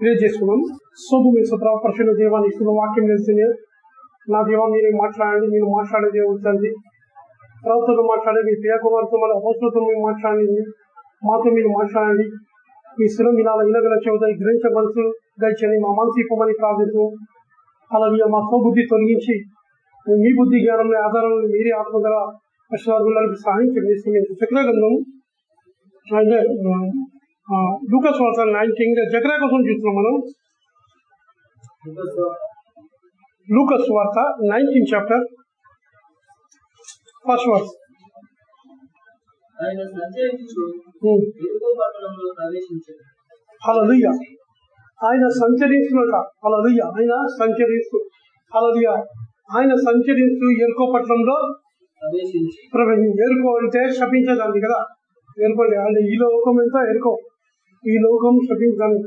Pray so Shobu మీ సుప్రభ పరిశుద్ధ దేవాన్ని ఇస్తున్న వాక్యం తెలిసింది నా దేవా మీరు మాట్లాడండి మీరు మాట్లాడేది ఉంచండి ప్రభుత్వంతో మాట్లాడే మీ ప్రియకుమార్తో మన హోస్టులతో మీరు మాట్లాడండి మాతో మీరు మాట్లాడండి. మీ స్థిరం ఇలా ఇలాగల చదువుతాయి గ్రహించ మనసు దయచని మా మనసు ఇప్పమని ప్రార్థిస్తూ అలాగే మా స్వబుద్ధి తొలగించి మీ బుద్ధి జ్ఞానం ఆధారం మీరే ఆత్మ ద్వారా అశ్వాదులకు సహాయం చేస్తుంది చక్రగంధం అంటే లూకస్ వార్త నైన్టీన్ జకరా కోసం చూస్తున్నాం మనం. లూకస్ వార్త నైన్టీన్ చాప్టర్ ఫస్ట్ వర్స్ హలలుయ ఆయన సంచరిస్తున్నట హలలుయ ఆయన సంచరిస్తూ హలలుయ ఆయన సంచరిస్తూ ఎరుకో పట్టణంలో ప్రవేశించి ప్రవేశం ఎరుకో అంటే శపించదాన్ని కదా. ఎరుకోండి అంటే ఈ లోకం ఎంత ఎరుకో ఈ లోకం శపించదాన్ని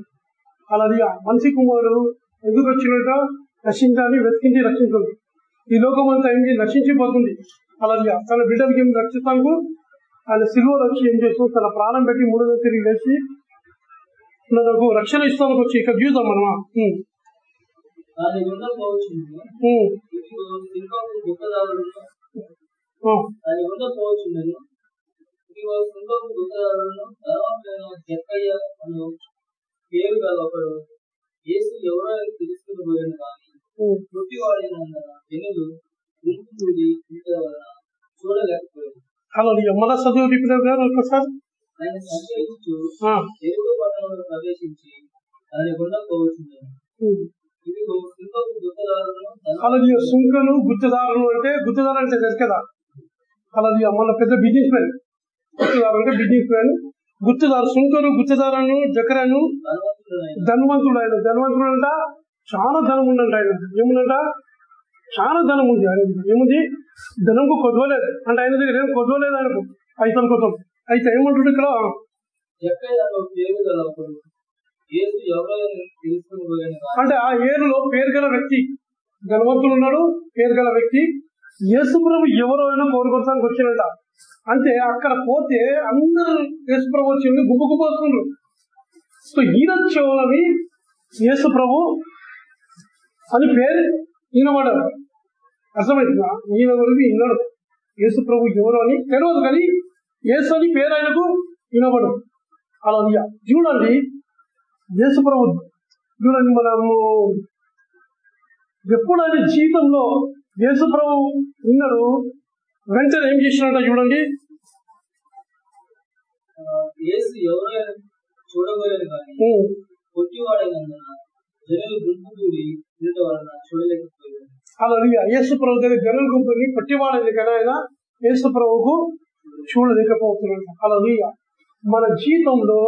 అలాది మనిషి కుమారుడు ఎందుకు వచ్చినట్ట రక్షించాలి వెతికించి రక్షించాలి ఈ లోకం అంతా ఏంటి నశించిపోతుంది. అలాది తన బిడ్డలకి ఏం రక్షిస్తాను ఆయన సిల్వర్ వచ్చి ఏం చేస్తూ తన ప్రాణం పెట్టి మూడో తిరిగి వేసి మనకు రక్షణ ఇస్తానికి వచ్చి ఇక్కడ చూద్దాం మనమా? ఉమ్, ఇదిగో సింహపు గుప్పదారులను ధనవంతులైన జక్కయ్య అను పేరు గల ఒకడు యేసు ఎవరో తెలుసుకుని పోయాను కానీ. పుట్టివాడినందున జనులు ఉండడం వలన మళ్ళా చదువు రిపీట్ గారు ఒకసారి? ఆయన సంచరించు ఆ, ఎరుకో పట్టణంలో ప్రవేశించి దాని గుండా పోవచ్చుండను సుంకను గుత్తదారులు అంటే గుత్తదారు అంటే తెలుసు కదా? అలాది మన పెద్ద బిజినెస్ మ్యాన్ గుత్తదారు అంటే బిజినెస్ మ్యాన్ గుత్తదారు సుంకను గుత్తదారును జకరను ధనవంతుడు ఆయన ధనవంతుడు అంట చాలా ధనం ఉందంట ఆయన. ఏముందంట? చాలా ధనం ఉంది ఆయన. ఏముంది? ధనంకు కొదవలేదు. అంటే ఆయన దగ్గర ఏం కొదవలేదు ఆయనకు. పైసల కోసం. అయితే ఏమంటాడు ఇక్కడ? యేసు అంటే ఆ ఏరులో పేరు గల వ్యక్తి ధనవంతుడు ఉన్నాడు పేరు గల వ్యక్తి యేసుప్రభు ఎవరో అయినా కోరుకోవడానికి వచ్చినట అంటే అక్కడ పోతే అందరు యేసుప్రభు వచ్చి గుబ్బు గుబ్బు సో ఈయన చెవులవి యేసుప్రభు అని పేరు ఈయనవాడారు అర్థమైందా? ఈయన గురించి యేసు యేసుప్రభు ఎవరు అని తెలియదు కానీ యేసు అని పేరు ఆయనకు వినబడు అలా చూడండి యేసుప్రభు చూడండి మనము ఎప్పుడు ఆయన జీవితంలో యేసుప్రభు విన్నాడు? వెంటనే ఏం చేసినట్ట చూడండి. జనులు అలా యేసు ప్రభు దగ్గర జనం గుంపుని పట్టివాడేది కదా ఆయన? యేసు ప్రభువుకు చూడలేకపోతున్నాడు. అలా మన జీవితంలో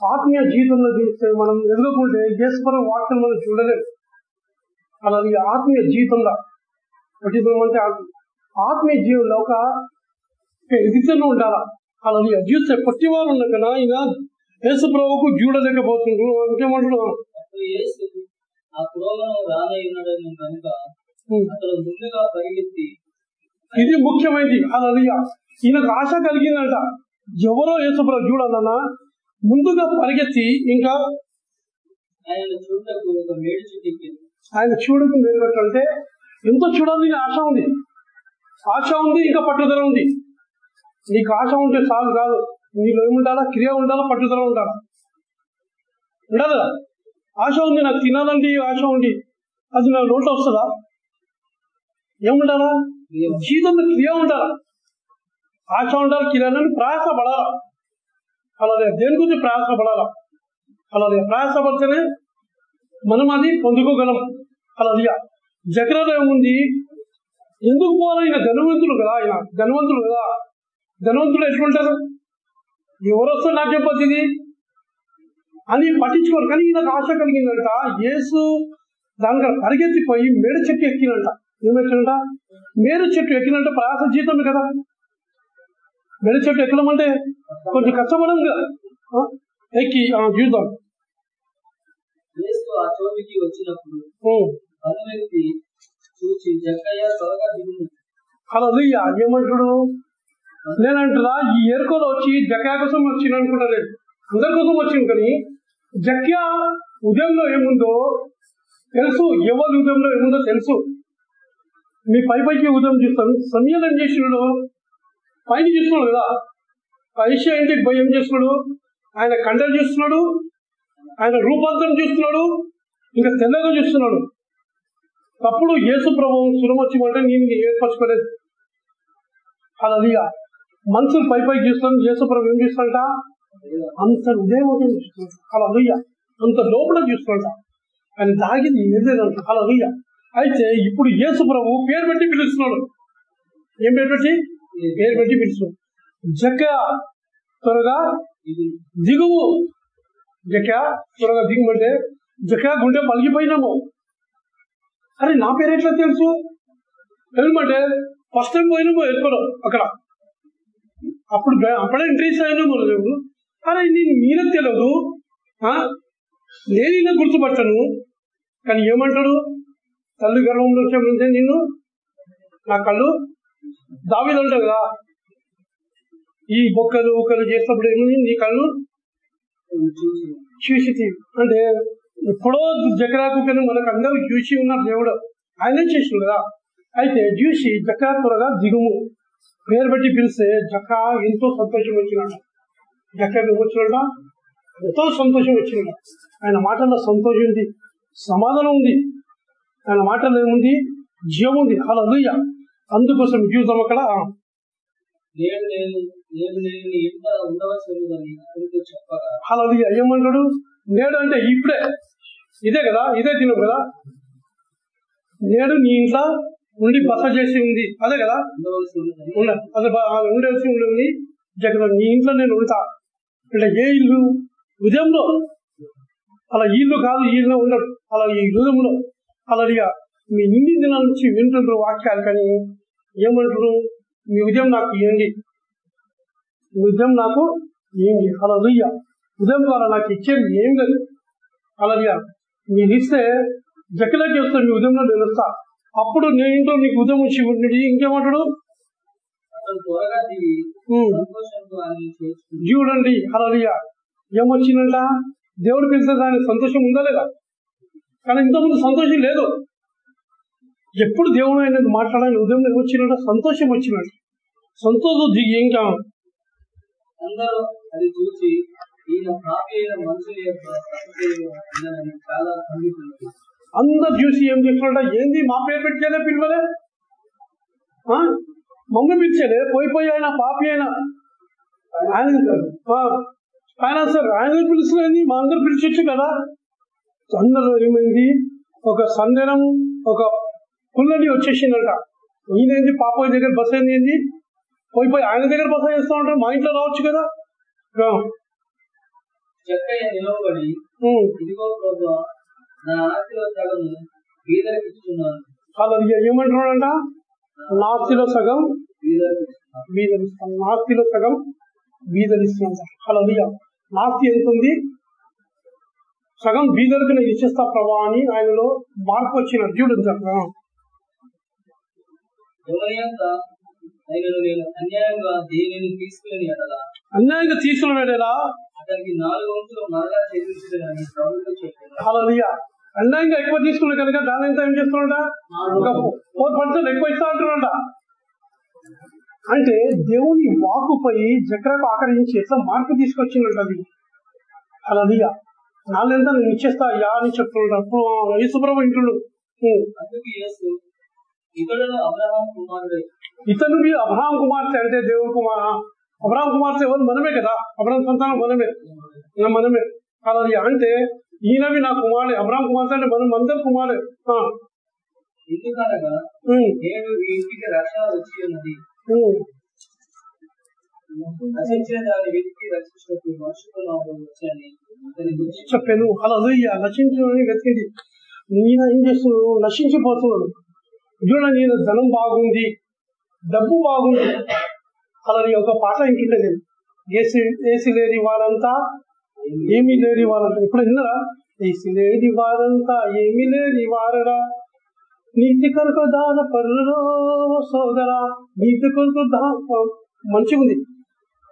ఆత్మీయ జీవితంలో చూస్తే మనం ఎదుగుకుంటే యేసు ప్రభు వాక్యం మనం చూడలేము అలాగే ఆత్మీయ జీవితంలో అంటే ఆత్మ- ఆత్మీయ జీవితంలో ఒక ఎదుగుతూనే ఉండాలా అలాగే చూస్తే పట్టివారు ఉన్న కదా ఆయన యేసు ప్రభువుకు చూడలేకపోతుండ్రు యేసు ఆ పురోగమనం కనుక ముందుగా పరిగెత్తి ఇది ముఖ్యమైనది. అలాగే ఈయనకు ఆశ కలిగిందంట. ఎవరో యేసుప్రభు చూడాలన్నా ముందుగా పరిగెత్తి ఇంకా ఆయన చూడటకు ఒక మేడు చుట్టూ ఎక్కింది ఆయన చూడకు నిలబెట్టాలంటే ఎంతో చూడాలని ఆశ ఉంది. ఆశ ఉంది ఇంకా పట్టుదల ఉంది. నీకు ఆశ ఉంటే చాలు కాదు. నీలో ఏముండాలా? క్రియ ఉండాలా? పట్టుదల ఉండాలా? ఉండాలి? కదా ఆశ ఉంది నాకు తినాలంటే ఆశ ఉంది. అది నా నోట్లో వస్తుందా? ఏముండాలా? జీవితంలో క్రియ ఉండాలా? ఆశ ఉండాలి? క్రియ ఉండాలి? ప్రయాస పడాలా అలాగే దేని గురించి ప్రయాస పడాలా అలాగే ప్రయాస పడితేనే మనం అది పొందుకోగలం. అలాగే జగ్రలో ఏముంది? ఎందుకు పోవాలి? ఆయన ధనవంతులు కదా ఆయన ధనవంతులు కదా. ధనవంతులు ఎట్లుంటారు ఎవరు వస్తే నాకు చెప్పొచ్చింది అని పట్టించుకోరు. కానీ ఈయనకు ఆశ కలిగిందంట. యేసు దానిగా పరిగెత్తిపోయి మేడ చెట్టు ఎక్కినంట ఏమెక్కినంట మేడ చెట్టు ఎక్కినంట ప్రయాస జీతమే కదా. మేడ చెట్టు ఎక్కడం అంటే కొంచెం కష్టపడం కదా? ఎక్కి ఆ, చూద్దాం. వచ్చినప్పుడు చూచి జక్కయ్య త్వరగా అలా ఏమంటాడు నేనంటారా ఈ ఎరుకలు వచ్చి జకా కోసం వచ్చింది అనుకుంటలేదు. అందరి కోసం వచ్చింది కానీ జక్యా ఉదయంలో ఏముందో తెలుసు ఎవరి ఉదయంలో ఏముందో తెలుసు. మీ పై పైకి ఉదయం చూస్తాం సమయం ఏం చేసినాడు పైన చూస్తున్నాడు కదా. పైష ఏంటి భయం చేస్తున్నాడు? ఆయన కండలు చూస్తున్నాడు ఆయన రూపాంతరం చూస్తున్నాడు ఇంకా తెల్లగా చూస్తున్నాడు. తప్పుడు యేసు ప్రభు సురమొచ్చిమంటే నేను ఏర్పరచుకోలేదు. అలా మనుషులు పై పైకి చూస్తాను యేసు ప్రభు ఏం చూస్తాడంట? అంత హృదయవంతం చూస్తున్నాడు అలా అంత లోపల చూస్తున్నాడు ఆయన దాగింది ఏదేదంట? అలా అయితే ఇప్పుడు యేసు ప్రభు పేరు పెట్టి పిలుస్తున్నాడు. ఏం పేరు పెట్టి? పేరు పెట్టి పిలుస్తున్నాడు. జక్క త్వరగా దిగువు. జక్క త్వరగా దిగుమంటే జక్క గుండె పలిగిపోయినాము అరే నా పేరు ఎట్లా తెలుసు? తెలుమంటే ఫస్ట్ టైం పోయినాము వెళ్ళిపోయాం అక్కడ. అప్పుడు అప్పుడే ఇంట్రెస్ట్ అయినాము దేవుడు అరే నేను మీరే తెలియదు? నేను ఇలా గుర్తుపట్టను. కానీ ఏమంటాడు? తల్లి గర్భంలో వచ్చే నిన్ను నా కళ్ళు దావిది ఉంటావు కదా. ఈ బొక్కలు ఒక్కలు చేసినప్పుడు ఏముంది? నీ కళ్ళు చూసి. అంటే ఎప్పుడో జకరాకు కానీ మనకు అందరూ చూసి ఉన్నారు దేవుడు. ఆయనే చేసిండు కదా. అయితే చూసి జకరా త్వరగా దిగుము. పేరు పెట్టి పిలిస్తే జక ఎంతో సంతోషం వచ్చినట్ట. జక వచ్చినట ఎంతో సంతోషం వచ్చినట ఆయన మాటల్లో సంతోషం ఉంది సమాధానం ఉంది. ఆయన మాటల్లో ఏముంది? జీవం ఉంది. అలా లుయ్య అందుకోసం జీవితం అక్కడ అలా ఏమంటాడు? నేడు అంటే ఇప్పుడే. ఇదే కదా ఇదే తిను కదా? నేడు నీ ఇంట్లో ఉండి బస చేసి ఉంది. అదే కదా? ఉండవలసి ఉన్నదని ఉండ అదే బా- ఉండవలసి ఉంది. జగన్ నీ ఇంట్లో నేను ఉంటా. అంటే ఏ ఇల్లు? ఉదయంలో. అలా ఇల్లు కాదు ఇల్లు ఉండడు. అలా ఈ హృదయంలో అలా మీ ఇన్ని దినాల నుంచి వింటుండ్రు వాక్యాలు కానీ ఏమంటారు మీ ఉదయం నాకు ఇవ్వండి మీ ఉదయం నాకు ఏంటి అలా రుయ్య. ఉదయం ద్వారా నాకు ఇచ్చేది ఏం లేదు. అలా మీరు ఇస్తే జక్కలకి వస్తే మీ ఉదయంలో నేను వస్తా. అప్పుడు నేను ఇంట్లో నీకు ఉదయం వచ్చి ఉండి ఇంకేమంటాడు? ఆయన చూడండి అలలియ ఏమొచ్చిందంట? దేవుడు పిలిస్తే దాని సంతోషం ఉందా లేదా? కానీ ఇంతకుముందు సంతోషం లేదు. ఎప్పుడు దేవుడు అనేది మాట్లాడాలి ఉదయం ఏమొచ్చినట్ట సంతోషం వచ్చినట్టు. సంతోషం దిగి ఇంకా అందరూ అది చూసి ఈయన మనుషుల యొక్క చాలా అందరు చూసి ఏం చేస్తున్నట్ట ఏంది మా పేరు పెట్టేదే పిలవలే? ఆ? మమ్మల్ని పిలిచాడే? పోయి పోయి ఆయన పాపి అయినా. ఆయన ఆయన సార్ ఆయన పిలుస్తుంది మా అందరు పిలిచొచ్చు కదా? అందరూ ఏమైంది? ఒక సందేహం ఒక పుల్లని వచ్చేసిందంట. ఈయనేంది? పాప దగ్గర బస్ అయింది ఏంది? పోయి పోయి ఆయన దగ్గర బస చేస్తూ ఉంటాడు మా ఇంట్లో రావచ్చు కదా? చెక్కయ్య నిలవబడి. ఇదిగో ప్రభు నా ఆస్తిలో సగం బీదలకు ఇస్తున్నాను అలా ఏమంటున్నాడంట నాస్తిలో సగం బీదలకు నాస్తిలో సగం బీదరిస్తున్నాం అలా నాస్తి ఎంత ఉంది? సగం బీదరికి నేను ఇచ్చేస్తా ప్రభా అని ఆయనలో మార్పు. ఎవరియంత ఆయనను నేను అన్యాయంగా తీసుకుని అన్యాయంగా తీసుకున్నాడేలా అలా అన్యాయంగా ఎక్కువ తీసుకున్నాడు కనుక దాని ఎంత ఏం చేస్తున్నాడ ఒక ఫోర్ పర్సెంట్ ఎక్కువ ఇస్తా అంటున్నాడ అంటే దేవుని వాకుపై జకరకు ఆకరించి ఎట్లా మార్పు తీసుకొచ్చినట్టు అది? అలా నాలుగంతా నేను ఇచ్చేస్తా యా అని చెప్తున్నాడు అప్పుడు యేసుప్రభు ఇంటుడు ఇతడును అబ్రహాం కుమారుడే. ఇతను అబ్రహాం కుమార్తె అంటే దేవుడు కుమార్? అబ్రహాం కుమార్తె ఎవరు మనమే కదా. అబ్రహాం సంతానం మనమే. మనమే. అలా అంటే ఈయనవి నా కుమారుడే అబ్రహాం కుమార్తె అంటే మనం అందరు కుమారే ఆ, ఎందుకనగా నేను ఇంటికి రక్షణ వచ్చి ఉన్నది. చెప్పాను. అలా నశించని వెతికింది. ఈయన ఏం చేస్తున్నాడు? నశించిపోతున్నాడు. చూడండి ఈయన ధనం బాగుంది. డబ్బు బాగుంది. అలా ఒక పాట ఇంటుండే నేను ఏసీ ఏసీ లేని వారంతా ఏమీ లేని వారంతా. ఇప్పుడు విన్నారా? ఏసీ లేని వారంతా ఏమీ లేని వారరా నీతి కొరకు దాన పరులో సోదరా నీతి కొరకు దా మంచిగుంది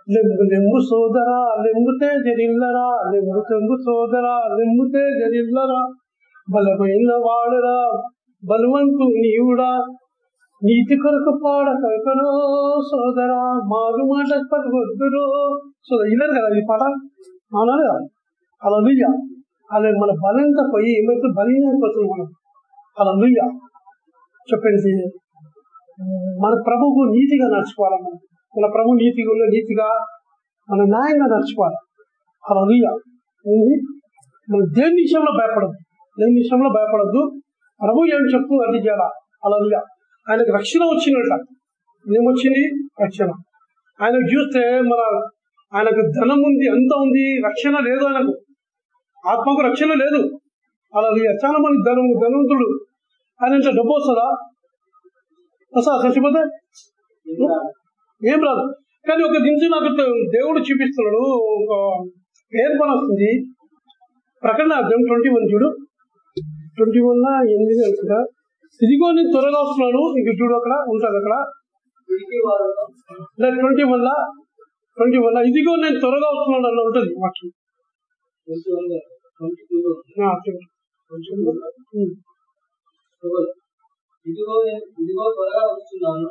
లెంబు లెంబు సోదరా లెంబుతే జరిల్లరా లెంబు తెంబు సోదరా లెంబుతే జరిల్లరా బలమైన వాడరా బలవంతు నీవుడా నీతి కొరకు పాడ కరకరో సోదరా మారు మాట వద్దురో సోదరు ఇన్నారు కదా ఈ పాట? అవునా కదా? అలా అలా మన బలంతా పోయి ఏమైతే బలిపోతుంది మనం. అలా నుయ్య చెప్పండి మన ప్రభువు నీతిగా నడుచుకోవాలి మనం. మన ప్రభు నీతిగా నీతిగా మన న్యాయంగా నడుచుకోవాలి. అలా నుయ్య మనం దేని విషయంలో భయపడద్దు? దేని విషయంలో భయపడద్దు? ప్రభు ఏం చెప్తూ అది చేయాలా? అలా ఆయనకు రక్షణ వచ్చినట్ట ఏమొచ్చింది రక్షణ. ఆయనకు చూస్తే మన ఆయనకు ధనం ఉంది అంత ఉంది రక్షణ లేదు ఆయనకు. ఆత్మకు రక్షణ లేదు. అలా చాలా మంది ధనం ధనవంతుడు ఆయన ఇంట్లో డబ్బు వస్తుందా? వస్తా చచ్చిపోతే? ఏం రాదు. కానీ ఒక దించి నాకు దేవుడు చూపిస్తున్నాడు. ఒక పేరు వస్తుంది. ప్రకటన అర్థం ట్వంటీ వన్ చూడు. ట్వంటీ వన్ ఎనిమిది అనుకుంటా ఇదిగో నేను త్వరగా వస్తున్నాను ఇంక చూడు అక్కడ ఉంటుంది అక్కడ. ట్వంటీ వన్ ట్వంటీ వన్ ఇదిగో నేను త్వరగా వస్తున్నాను అన్న ఉంటుంది. వాక్యం. ఇదిగో నేను ఇదిగో త్వరగా వస్తున్నాను.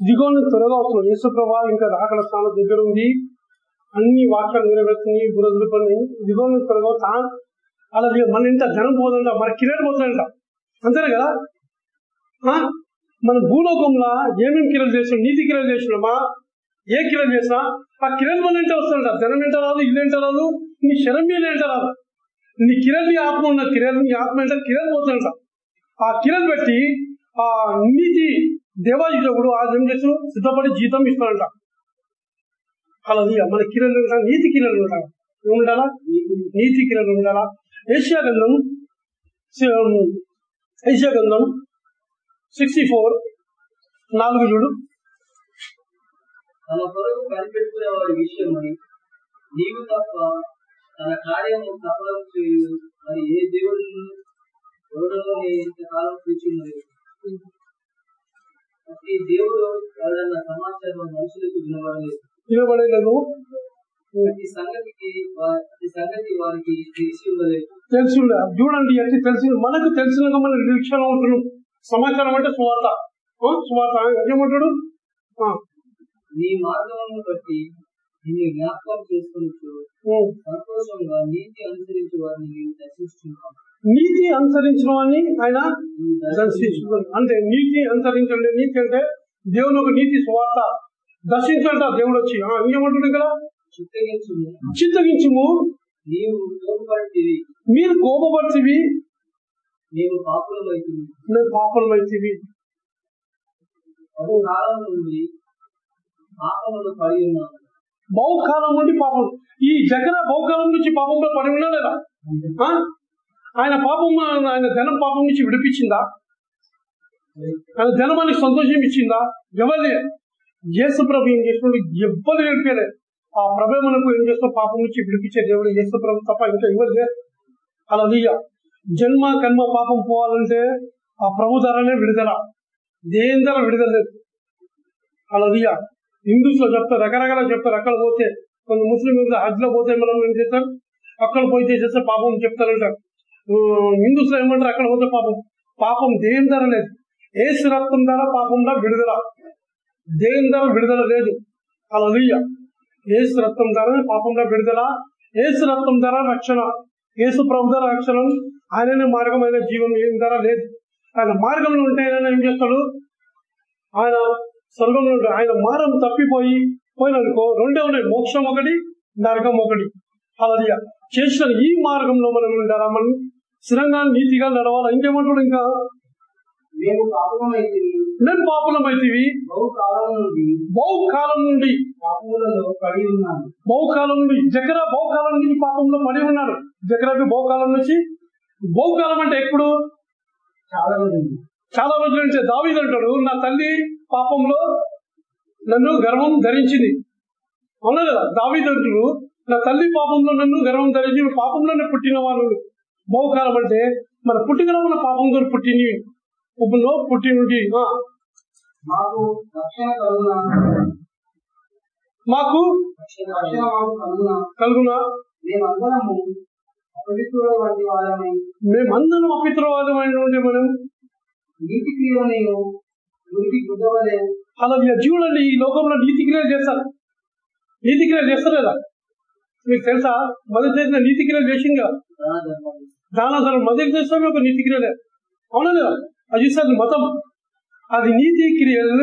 ఇదిగో నేను త్వరగా వస్తున్నాను. యేసు ప్రభా ఇంకా రాకడ స్థానం దగ్గర ఉంది. అన్ని వాక్యాలు నెరవేరుతున్నాయి బురదలు పని ఇదిగో నేను త్వరగా మన ఇంట ధనం పోదంట మన కిరీట పోతుందంట. అంతేనా కదా? ఆ? మన భూలోకంలో ఏమేమి కిరలు చేసినాం? నీతి కిరలు చేసినామా? ఏ కిరలు చేసినా ఆ కిరణ్ మన ఇంట వస్తుందంట. ధనం ఏంట రాదు ఇల్లు ఏంట రాదు నీ శరం మీద ఏంట రాదు. నీ కిరణ్ నీ ఆత్మ ఉన్న కిరణ్ నీ ఆత్మ ఏంట కిరణ్ పోతుందంట. ఆ కిరణ్ పెట్టి ఆ నీతి దేవాయుడు ఆ ఏం చేసిన సిద్ధపడి జీతం ఇస్తాడంట అలా మన కిరణ్ ఉంటా నీతి కిరణ్ ఉండాలా ఏముండాలా? నీతి కిరణ్ ఉండాలా? ఏషియా గంధం ఏషియా గంధం సిక్స్టీ ఫోర్. నాలుగు చూడు. తన కొరకు కనిపెట్టుకునే వారి విషయమై నీవు తప్ప తన కార్యము సఫలం చేయు మరి ఏ దేవుడు ఎవడనో ఇంతకాలం కూర్చున్నది ప్రతి దేవుడు ఎవడన్న సమాచారం మనుషులకు వినబడలేదు. వారికి తెలిసి చూడండి అంటే తెలిసి మనకు తెలిసిన మన నిరీక్షణ ఉంటున్నాం సమాచారం అంటే స్వార్థ ఆ, స్వార్థ ఏమంటాడు? నీ మార్గమును బట్టి నిన్ను జ్ఞాపకం చేసుకున్నట్టు. సంతోషంగా నీతి అనుసరించే వారిని నేను దర్శిస్తున్నాను నీతి అనుసరించిన వాడిని ఆయన. దర్శించుకున్నాడు. అంటే నీతి అనుసరించండి. నీతి అంటే దేవుని ఒక నీతి స్వార్థ దర్శించంట దేవుడు వచ్చి. ఆ, ఇంకేమంటుంది కదా చిత్తగించుము. చింతగించుము నీవు మీరు కోపపడితివి. నీవు పాపులమైతివి. మేము పాపలమైతివి. బహు కాలం నుండి పాపములు పడి ఉన్నాను బహుకాలం నుండి పాపం. ఈ జగన బహుకాలం నుంచి పాపంలో పడి ఉన్నా లేదా? ఆయన పాపం ఆయన ధనం పాపం నుంచి విడిపించిందా? ఆయన ఆయనకి సంతోషం ఇచ్చిందా? ఎవరిని యేసు ప్రభు ఏం చేసినాడు? ఎవ్వరు నేర్పలేదు ఆ ప్రభు మనకు ఏం చేస్తున్న పాపం నుంచి విడిపించే దేవుడు యేసు ప్రభు తప్ప ఇంకా ఎవరు లేదు అలా జన్మ కన్మ పాపం పోవాలంటే ఆ ప్రభు ధరనే విడుదల. దేని ధర విడుదల లేదు? అలా హిందూస్లో చెప్తారు రకరకాల చెప్తారు అక్కడ పోతే. కొంత ముస్లిం హజ్లో పోతే మనం ఏం చేస్తారు అక్కడ పోయితే చేస్తే పాపం చెప్తారంటారు హిందూస్లో ఏమంటారు? అక్కడ పోతే పాపం. పాపం దేని ధర లేదు? ఏసు రక్తం ధర పాపంలో విడుదల. దేని ధర విడుదల లేదు? అలా ఏసు రక్తం ద్వారా పాపంలో విడుదల ఏసు రక్తం ధర రక్షణ. ఏసు ప్రభు ధర రక్షణ ఆయననే మార్గమైన జీవం ఏం ధర లేదు. ఆయన మార్గంలో ఉంటే ఆయన ఏం చేస్తాడు? ఆయన స్వర్గంలో ఉంటే ఆయన మారం తప్పిపోయి పోయిననుకో రెండే ఉన్నాయి. మోక్షం ఒకటి నరకం ఒకటి. అలలియ చేసిన ఈ మార్గంలో మనం ఉండాలా? మనం స్థిరంగా నీతిగా నడవాలా? ఇంకేమంటాడు ఇంకా? మేము నేను పాపులం అయితేవి బహు కాలం నుండి బహుకాలం నుండి. పాపములలో పడి ఉన్నాను. బహుకాలం నుండి. జగర బహుకాలం నుంచి పాపంలో పడి ఉన్నాడు. జగరకి బహుకాలం నుంచి బహుకాలం అంటే ఎప్పుడు? చాలా చాలా రోజుల నుంచి. దావీదు అంటాడు నా తల్లి పాపంలో నన్ను గర్వం ధరించింది. అవునా కదా? దావీదు అంటాడు నా తల్లి పాపంలో నన్ను గర్వం ధరించి పాపంలోనే పుట్టిన వాళ్ళు. బహుకాలం అంటే మన పుట్టికలో ఉన్న పాపంతో పుట్టినవి. ఉప్పులో పుట్టినవి ఆ, మాకు రక్షణ కలుగున? మాకు కలుగున? మేమందరము అపవిత్రుల వంటి వాళ్ళని మేమందరం అపిత్రవాదమైనటువంటి మనం. నీతి క్రియలను మురికి గుద్దవలే అలా జీవులని ఈ లోకంలో నీతి క్రియలు చేస్తారు. నీతి క్రియలు చేస్తారు కదా? మీకు తెలుసా? మొదటి చేసిన నీతి క్రియలు చేసింది కదా? దాన అసలు మొదటి చేస్తామే ఒక నీతి క్రియలే. అవునా అది ఇస్తుంది మతం. అది నీతి క్రియలు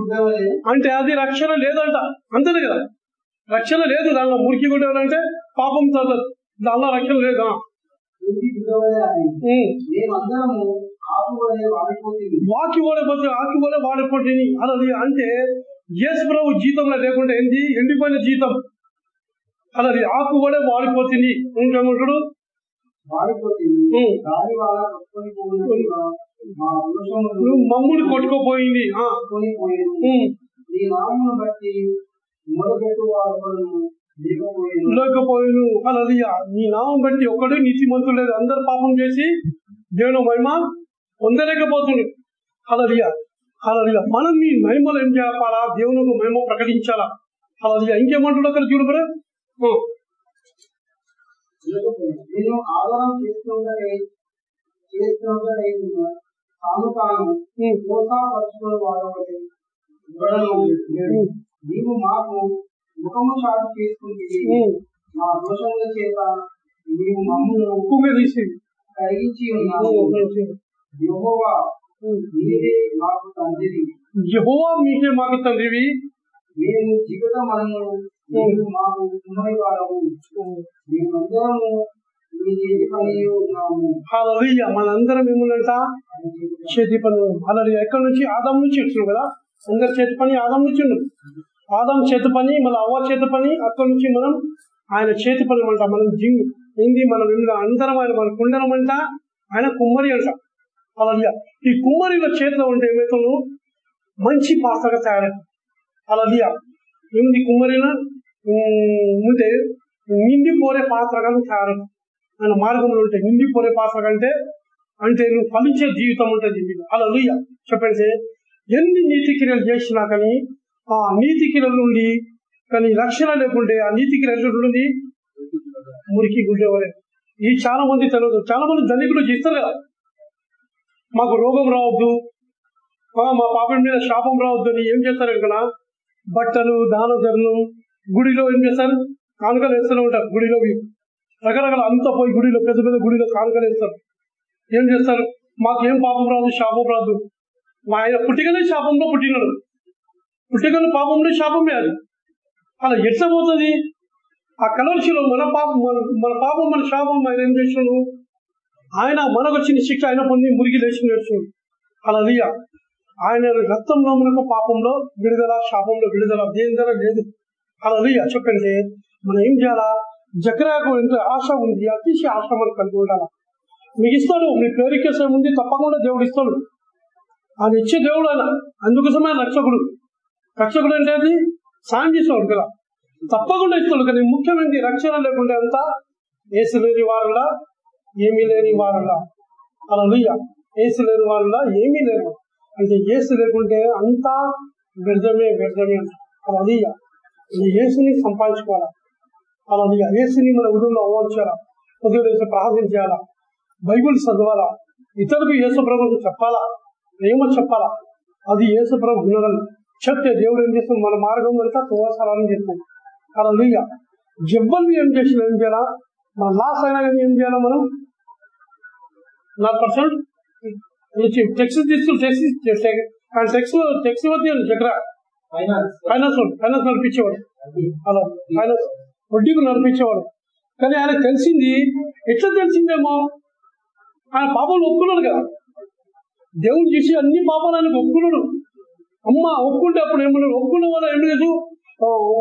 గుద్దవలే అంటే అది రక్షణ లేదంట. అంతేనే కదా? రక్షణ లేదు దానిలో. మురికి కూడా అంటే పాపం చదవదు దానిలో రక్షణ లేదు? వాకి ఓడపోతే ఆకి ఓడే వాడిపోతుంది అది అంటే యేసు ప్రభు జీతంలో లేకుండా ఏంది? ఎండిపోయిన జీతం. అది ఆకు ఓడే వాడిపోతుంది ఇంకేమంటాడు? నువ్వు మమ్ముని కొట్టుకోపోయింది. నీ లేకపోయిను అలాది నీ నామం బట్టి ఒక్కడే నీతిమంతుడు లేదు. అందరు పాపం చేసి దేవుని మహిమ పొందలేకపోతుండు అలలియ. అలలియ. మనం మీ మహిమలు ఏం చేయాలా? దేవునికి మహిమ ప్రకటించాలా? అలలియ. ఇంకేమంటాడు అక్కడ చూడు బ్రో నేను ఆధారం చేసుకున్నట్టై చేసుకున్నట్టై తాను తాను మోసపరుచుకుని లేడు. నీవు మాకు ముఖము చాటు చేసుకుంటే మా దోషముల చేత నీవు మమ్మల్ని ఉప్పు మీద కలిగించి ఉన్నావు. యెహోవా నీవే మాకు తండ్రి యహోవా మీకే మాకు తండ్రివి. మేము జీవిత మనము మాకు కుమ్మరి మేమందరము చేతి పని ఉన్నాము. అలలియ మనందరం చెప్పి చేతి పని అలలి ఎక్కడి నుంచి? ఆదాం నుంచి వచ్చినాం కదా? అందరి చేతి పని ఆదాం నుంచి ఉన్నాం ఆదాం చేతి పని మళ్ళీ అవ్వ చేతి పని అక్కడి నుంచి మనం ఆయన చేతి పని అంట. మనం జిమ్ ఏంది మనం అందరం ఆయన మన కుండలం అంట. ఆయన కుమ్మరి అంట. అలలియ ఈ కుమ్మరిలో చేతిలో ఉంటే ఏమవుతాను మంచి పాత్రగా తయారవుతుంది. అలలియ ఏమిది కుమ్మరిన ఉంటే నిండిపోరే పాత్రగా తయారవుతుంది ఆయన మార్గంలో ఉంటే నిండిపోరే పాత్ర కంటే అంటే నువ్వు ఫలించే జీవితం ఉంటుంది మీకు అలా లుయ్య చెప్పండి ఎన్ని నీతి క్రియలు చేసినా కానీ ఆ నీతి క్రియల నుండి కానీ రక్షణ లేకుంటే ఆ నీతి క్రియలు నుండి మురికి గుడ్డేవారే ఈ చాలా మంది తెలియదు చాలా మంది ధనికులు చేస్తారు కదా మాకు రోగం రావద్దు మా పాపం మీద శాపం రావద్దు అని ఏం చేస్తారు ఇక్కడ బట్టలు దాన ధరలు గుడిలో ఏం చేస్తారు? కానుకలు వేస్తూనే ఉంటారు. గుడిలో రకరకాల అంతా పోయి గుడిలో పెద్ద పెద్ద గుడిలో కానుకలు వేస్తారు. ఏం చేస్తారు? మాకేం పాపం రాదు శాపం రాదు. మా ఆయన పుట్టికనే శాపంలో పుట్టినాడు. పుట్టికలు పాపంలో శాపమే అది. అలా ఎట్లా పోతుంది? ఆ కలర్షిలో మన పాపం మన మన పాపం మన శాపం ఆయన ఏం చేసినాడు ఆయన మనకు వచ్చిన శిక్ష ఆయన పొంది మురిగి లేచి నేర్చుడు అలా లియ. ఆయన రక్తంలో మనకు పాపంలో విడుదల శాపంలో విడుదల దేని ధర లేదు. అలా లియ. చెప్పండి. మనం ఏం చేయాలా? జకరాకు ఎంత ఆశ ఉంది? అతిశయ ఆశ మనకు కలిగి ఉండాలి? మీకు ఇస్తాడు. మీ పేరుకేసే ముందు తప్పకుండా దేవుడు ఇస్తాడు. ఆయన ఇచ్చే దేవుడు ఆయన. అందుకోసమే రక్షకుడు. రక్షకుడు అంటే అది సాయం చేసేవాడు కదా. తప్పకుండా ఇస్తాడు. కానీ ముఖ్యమైనది రక్షణ లేకుండా అంతా ఏసు లేని వారులా? ఏమీ లేని వారులా? అలా లుయ్య ఏసు లేని వారులా? ఏమీ లేరు అంటే ఏసు లేకుంటే అంతా వ్యర్థమే వ్యర్థమే అలా అది ఈ ఏసుని సంపాదించుకోవాలా? అలా లుయ్య ఏసుని మన ఉదయంలో అవ్వాల్చాలా ఉదయం వేసి ప్రార్థన చేయాలా? బైబిల్ చదవాలా? ఇతరులకు యేసు ప్రభుత్వం చెప్పాలా? ప్రేమ చెప్పాలా? అది యేసు ప్రభు ఉన్నదని చెప్తే దేవుడు ఏం చేస్తాం మన మార్గం అంతా తోసాలని చెప్తాం అలా లుయ్య జబ్బలు ఏం చేసిన ఏం చేయాలా? మన లాస్ అయినా కానీ ఏం చేయాలా మనం? నా పర్సెంట్ టెక్స్ తీసుకుని టెక్స్ ఆయన టెక్స్ టెక్స్ వద్ద చక్ర? ఫైనాన్స్ ఫైనాన్స్ వాడు, నడిపించేవాడు. అలా ఫైనాన్స్ వడ్డీకి నడిపించేవాడు. కానీ ఆయన తెలిసింది ఎట్లా తెలిసిందేమో? ఆయన పాపాలు ఒప్పుకున్నాడు కదా. దేవుడు చేసి అన్ని పాపాలు ఆయనకు ఒప్పుకున్నాడు. అమ్మ ఒప్పుకుంటే అప్పుడు ఏమన్నాడు ఒప్పుకున్న వాళ్ళు ఏం లేదు.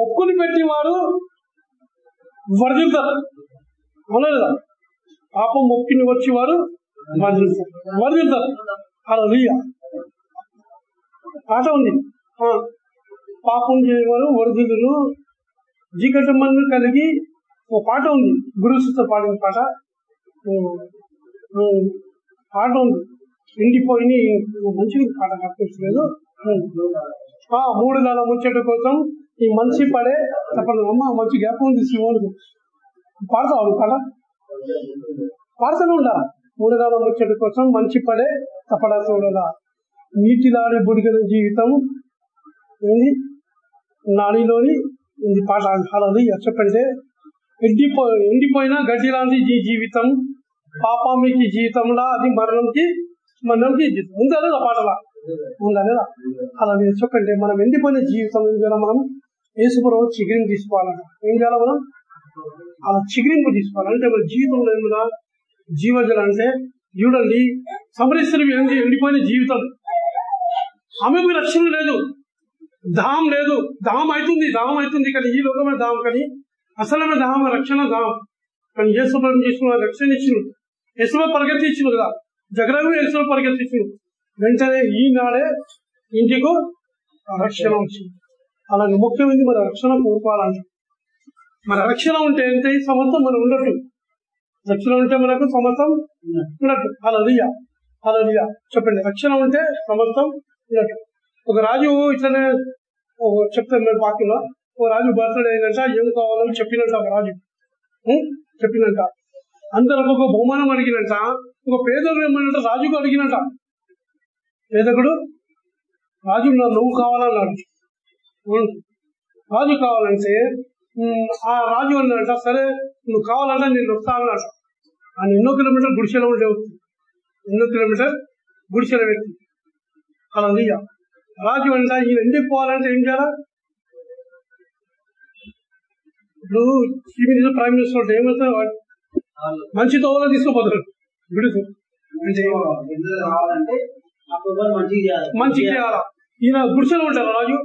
ఒప్పుకుని పెట్టేవాడు వరదిల్తారు అవునా లేదా? పాపం ఒప్పుకుని వరదిల్తారు వదిలిస్తారు అలా రియా. పాట ఉంది. ఆ, పాపం చేయవారు వరదిల్లును జీకటమ్మను కలిగి ఒక పాట ఉంది. గురుసుతో పాడిన పాట. పాట ఉంది. ఎండిపోయి మంచిగా పాట కనిపించలేదు ఆ. మూడు నెలల ముచ్చట కోసం ఈ మనిషి పడే చెప్పండి అమ్మ మంచి జ్ఞాపం ఉంది పాడతావు పాట? పాడతానే ఉండాలి? మూడు ముచ్చటి కోసం మంచి పడే తపడా చూడదా నీటిలాడి బుడిగిన జీవితం ఏంది నాడిలోని ఇది పాట అది ఎర్చొప్పండి ఎండిపో ఎండిపోయిన గడ్డిలాంటి జీ జీవితం. పాపామికి జీవితంలా అది మరణంకి మరణంకి జీవితం. ఉంది అదే పాటలా ఉందా లేదా అలా నేను చెప్పండి మనం ఎండిపోయిన జీవితం ఏం చేయాలి మనం? ఏసుపురం చిగురిని తీసుకోవాలంట. ఏం చేయాలి మనం? అలా చిగురింపు తీసుకోవాలి. అంటే మన జీవితంలో ఏమన్నా జీవజలం అంటే చూడండి సమరేశ్వరి ఎండిపోయిన జీవితం. ఆమెకు రక్షణ లేదు. దాహం లేదు. దాహం అవుతుంది దాహం అవుతుంది కానీ ఈ లోకమైన దాహం కానీ అసలమే దాహం రక్షణ దాహం. కానీ యేసుప్రభు చేసుకున్న రక్షణ ఇచ్చిన యేసులో పరిగెత్తించిన కదా. జగరవి యేసులో పరిగెత్తించిన వెంటనే ఈనాడే ఇంటికి రక్షణ వచ్చింది. అలాగే ముఖ్యమైనది మన రక్షణ కోరుకోవాలంట మన రక్షణ ఉంటే ఏంటి సమర్థం మనం ఉండట్టు రక్షణ ఉంటే మనకు సమస్తం ఉన్నట్టు. అలలియ అలలియ చెప్పండి రక్షణ ఉంటే సమస్తం ఉన్నట్టు. ఒక రాజు ఇట్లనే చెప్తాను నేను వాక్యంలో ఒక రాజు బర్త్డే అయిందంట ఏం కావాలని చెప్పినట్ట ఒక రాజు. ఉం? చెప్పినంట. అందరూ ఒక బహుమానం అడిగినంట ఒక పేదలు ఏమన్నంట రాజుకు అడిగినట. పేదకుడు రాజు నా నువ్వు కావాలన్నాడు. రాజు కావాలంటే ఆ రాజు అన్నాడంట సరే నువ్వు కావాలంటే నేను వస్తా అన్నాడు. ఆయన ఎన్నో కిలోమీటర్ గుడిసెలో ఉండే వ్యక్తి ఎన్నో కిలోమీటర్ గుడిసెల వ్యక్తి అలా ఉంది. రాజు అంట ఎందుకు పోవాలంటే ఏం చేయాలా? ఇప్పుడు చీఫ్ మినిస్టర్ ప్రైమ్ మినిస్టర్ ఉంటే మంచి తోవలో తీసుకోపోతారు విడుదల మంచిగా మంచి చేయాలా? ఈయన గుడిసెలో ఉంటారా రాజు?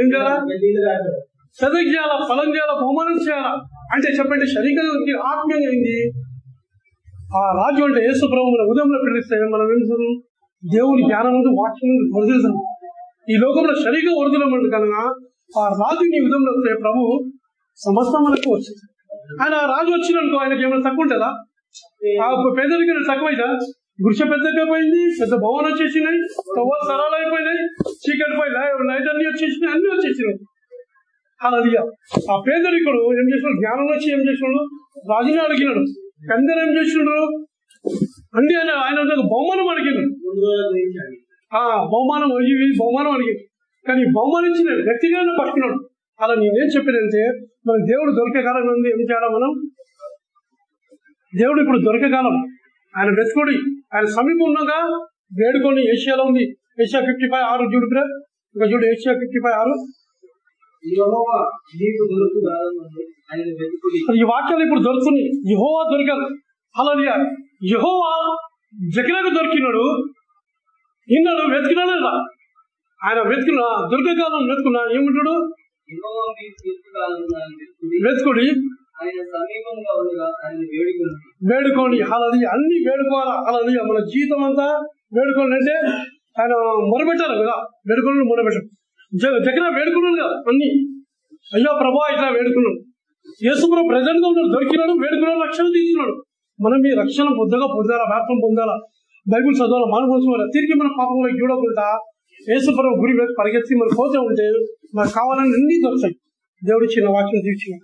ఏం చేయాలా? చదువు చేయాలా ఫలం చేయాలా? బహుమానం చేయాలా? అంటే చెప్పండి శరీరానికి ఆత్మీయంగా అయింది ఆ రాజు అంటే యేసు ప్రభు మన ఉదయంలో పిలిస్తే మనం ఏం చదువు దేవుని జ్ఞానం ముందు వాక్యం వదిలేసాం ఈ లోకంలో శరీరం వరదలమంటు కనుక ఆ రాజుని ఉదయంలో వస్తే ప్రభు సమస్తం మనకు వచ్చింది. ఆయన ఆ రాజు వచ్చిననుకో ఆయనకి ఏమైనా తక్కువ ఉంటుందా? ఆ పేదలకి తక్కువైందా? గుడిసె పెద్దగా పోయింది పెద్ద భవనం వచ్చేసినాయి తవ్వ సరాలు అయిపోయినాయి చీకటి పోయి లైట్ అన్ని వచ్చేసినాయి అన్ని వచ్చేసినాయి. అలా ఆ పేదరికుడు ఏం చేసినాడు జ్ఞానం వచ్చి ఏం చేసినాడు రాజుని అడిగినాడు. అందరూ ఏం చేసినాడు అంటే ఆయన ఆయన బహుమానం అడిగినాడు అడిగి. ఆ బహుమానం ఇవి బహుమానం అడిగింది కానీ బహుమానించిన వ్యక్తిగానే పట్టుకున్నాడు. అలా నేనేం చెప్పానంటే మనకు దేవుడు దొరికే కాలం ఉంది ఏం చేయాలా మనం? దేవుడు ఇప్పుడు దొరికే కాలం. ఆయన వెతుకుడి ఆయన సమీపం ఉండగా వేడుకొని ఏషియాలో ఉంది. ఏషియా ఫిఫ్టీ ఫైవ్ ఆరు చూడు. ఇక చూడు ఏషియా ఫిఫ్టీ ఫైవ్ ఆరు. నీకు ఈ వాక్యాలు ఇప్పుడు దొరుకుతుంది యహోవా దొరికారు అలా యహోవా జగనకు దొరికినాడు. ఇన్నాడు వెతికినాడు లేదా? ఆయన వెతుకున్నా దొరికే కాలం వెతుకున్నా ఏమంటాడు? వెతుకుడి. వేడుకోండి అలాది అన్ని వేడుకోవాలా? అలాది మన జీవితం అంతా వేడుకోండి అంటే ఆయన మొరబెట్టారు కదా? వేడుకోండి మొరబెట్టారు జ- దగ్గర వేడుకున్నాడు కదా అన్ని. అయ్యో ప్రభా ఇట్లా వేడుకున్నాడు. యేసుప్రభు ప్రజెంట్గా ఉన్నాడు దొరికినాడు వేడుకున్నాడు రక్షణ తీసుకున్నాడు. మనం ఈ రక్షణ పొద్దుగా పొందాలా వ్యాప్తం పొందాలా? బైబిల్ చదవాలా మానవలసిన తిరిగి మన పాపంలో చూడకుండా యేసుప్రభు గురి పరిగెత్తి మనం పోతే ఉంటే మనకు కావాలని అన్ని దొరుకుతాయి. దేవుడి చిన్న వాక్యం తీర్చిన